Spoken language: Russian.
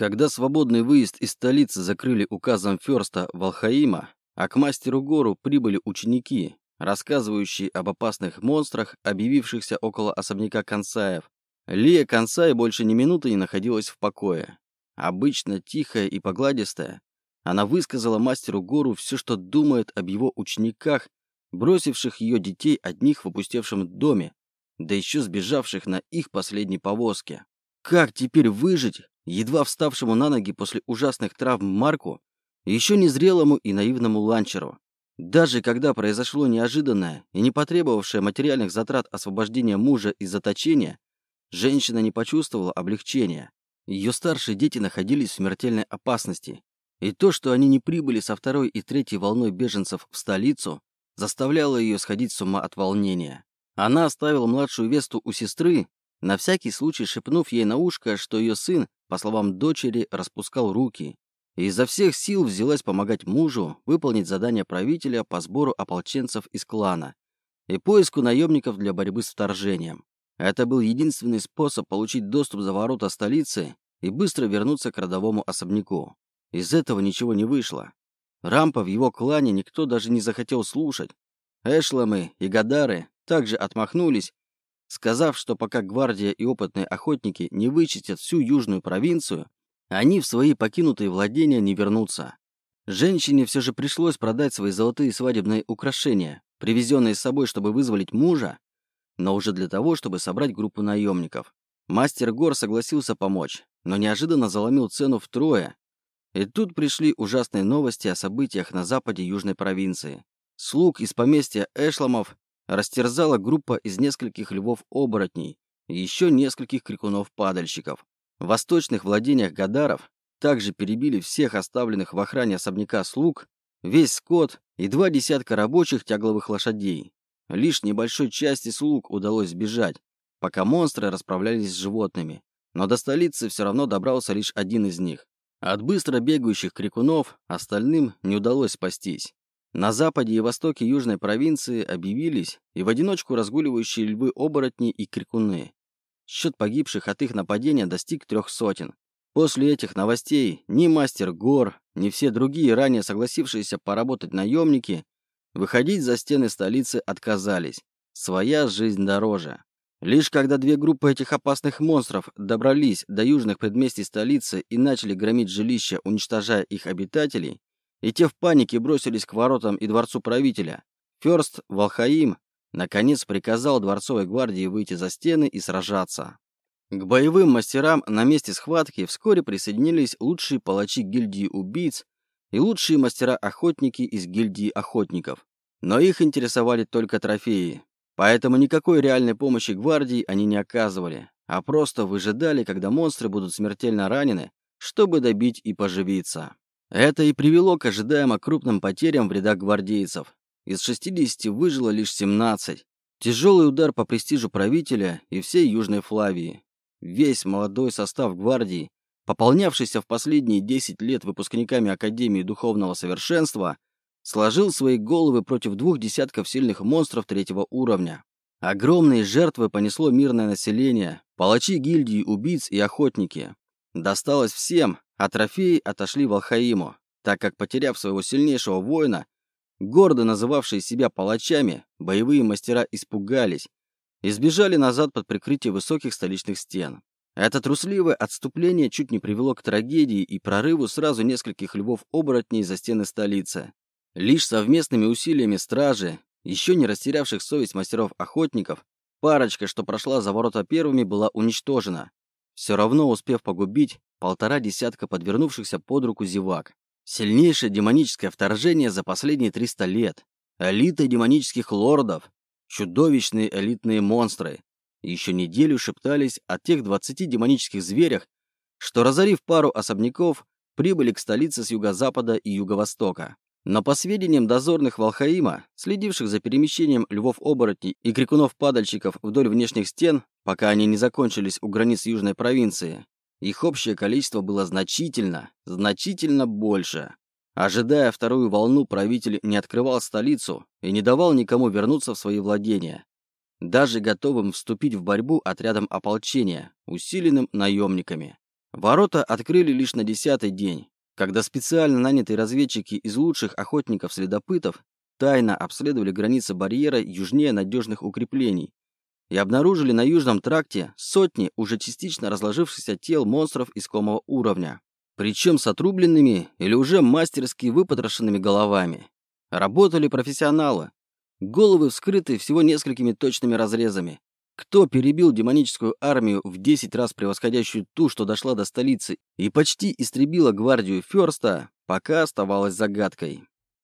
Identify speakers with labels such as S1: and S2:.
S1: Когда свободный выезд из столицы закрыли указом Ферста Валхаима, а к мастеру гору прибыли ученики, рассказывающие об опасных монстрах, объявившихся около особняка Консаев, Лия Консай больше ни минуты не находилась в покое. Обычно тихая и погладистая, она высказала мастеру гору все, что думает об его учениках, бросивших ее детей одних в опустевшем доме, да еще сбежавших на их последней повозке. Как теперь выжить, едва вставшему на ноги после ужасных травм Марку, еще незрелому и наивному ланчеру? Даже когда произошло неожиданное и не потребовавшее материальных затрат освобождение мужа из заточения, женщина не почувствовала облегчения. Ее старшие дети находились в смертельной опасности, и то, что они не прибыли со второй и третьей волной беженцев в столицу, заставляло ее сходить с ума от волнения. Она оставила младшую Весту у сестры, на всякий случай шепнув ей на ушко, что ее сын, по словам дочери, распускал руки, и изо всех сил взялась помогать мужу выполнить задание правителя по сбору ополченцев из клана и поиску наемников для борьбы с вторжением. Это был единственный способ получить доступ за ворота столицы и быстро вернуться к родовому особняку. Из этого ничего не вышло. Рампа в его клане никто даже не захотел слушать. Эшлемы и Гадары также отмахнулись, сказав, что пока гвардия и опытные охотники не вычистят всю южную провинцию, они в свои покинутые владения не вернутся. Женщине все же пришлось продать свои золотые свадебные украшения, привезенные с собой, чтобы вызволить мужа, но уже для того, чтобы собрать группу наемников. Мастер Гор согласился помочь, но неожиданно заломил цену втрое, и тут пришли ужасные новости о событиях на западе южной провинции. Слуг из поместья Эшламов растерзала группа из нескольких львов-оборотней и еще нескольких крикунов-падальщиков. В восточных владениях Гадаров также перебили всех оставленных в охране особняка слуг, весь скот и два десятка рабочих тягловых лошадей. Лишь небольшой части слуг удалось сбежать, пока монстры расправлялись с животными. Но до столицы все равно добрался лишь один из них. От быстро бегающих крикунов остальным не удалось спастись. На западе и востоке южной провинции объявились и в одиночку разгуливающие львы-оборотни и крикуны. Счет погибших от их нападения достиг трех сотен. После этих новостей ни мастер Гор, ни все другие ранее согласившиеся поработать наемники выходить за стены столицы отказались. Своя жизнь дороже. Лишь когда две группы этих опасных монстров добрались до южных предместий столицы и начали громить жилища, уничтожая их обитателей, и те в панике бросились к воротам и дворцу правителя, Ферст Валхаим наконец приказал дворцовой гвардии выйти за стены и сражаться. К боевым мастерам на месте схватки вскоре присоединились лучшие палачи гильдии убийц и лучшие мастера-охотники из гильдии охотников. Но их интересовали только трофеи, Поэтому никакой реальной помощи гвардии они не оказывали, а просто выжидали, когда монстры будут смертельно ранены, чтобы добить и поживиться. Это и привело к ожидаемо крупным потерям в рядах гвардейцев. Из 60 выжило лишь 17. Тяжелый удар по престижу правителя и всей Южной Флавии. Весь молодой состав гвардии, пополнявшийся в последние 10 лет выпускниками Академии Духовного Совершенства, сложил свои головы против двух десятков сильных монстров третьего уровня. Огромные жертвы понесло мирное население, палачи гильдии, убийц и охотники. Досталось всем, а трофеи отошли в Алхаиму, так как, потеряв своего сильнейшего воина, гордо называвшие себя палачами, боевые мастера испугались и сбежали назад под прикрытие высоких столичных стен. Это трусливое отступление чуть не привело к трагедии и прорыву сразу нескольких львов-оборотней за стены столицы. Лишь совместными усилиями стражи, еще не растерявших совесть мастеров-охотников, парочка, что прошла за ворота первыми, была уничтожена, все равно успев погубить полтора десятка подвернувшихся под руку зевак. Сильнейшее демоническое вторжение за последние 300 лет. Элита демонических лордов. Чудовищные элитные монстры. Еще неделю шептались о тех 20 демонических зверях, что, разорив пару особняков, прибыли к столице с юго-запада и юго-востока. Но по сведениям дозорных Волхаима, следивших за перемещением львов-оборотней и крикунов-падальщиков вдоль внешних стен, пока они не закончились у границ южной провинции, их общее количество было значительно, значительно больше. Ожидая вторую волну, правитель не открывал столицу и не давал никому вернуться в свои владения, даже готовым вступить в борьбу отрядом ополчения, усиленным наемниками. Ворота открыли лишь на десятый день, когда специально нанятые разведчики из лучших охотников-следопытов тайно обследовали границы барьера южнее надежных укреплений и обнаружили на южном тракте сотни уже частично разложившихся тел монстров искомого уровня, причем с отрубленными или уже мастерски выпотрошенными головами. Работали профессионалы. Головы вскрыты всего несколькими точными разрезами. Кто перебил демоническую армию в 10 раз превосходящую ту, что дошла до столицы, и почти истребила гвардию Ферста, пока оставалось загадкой.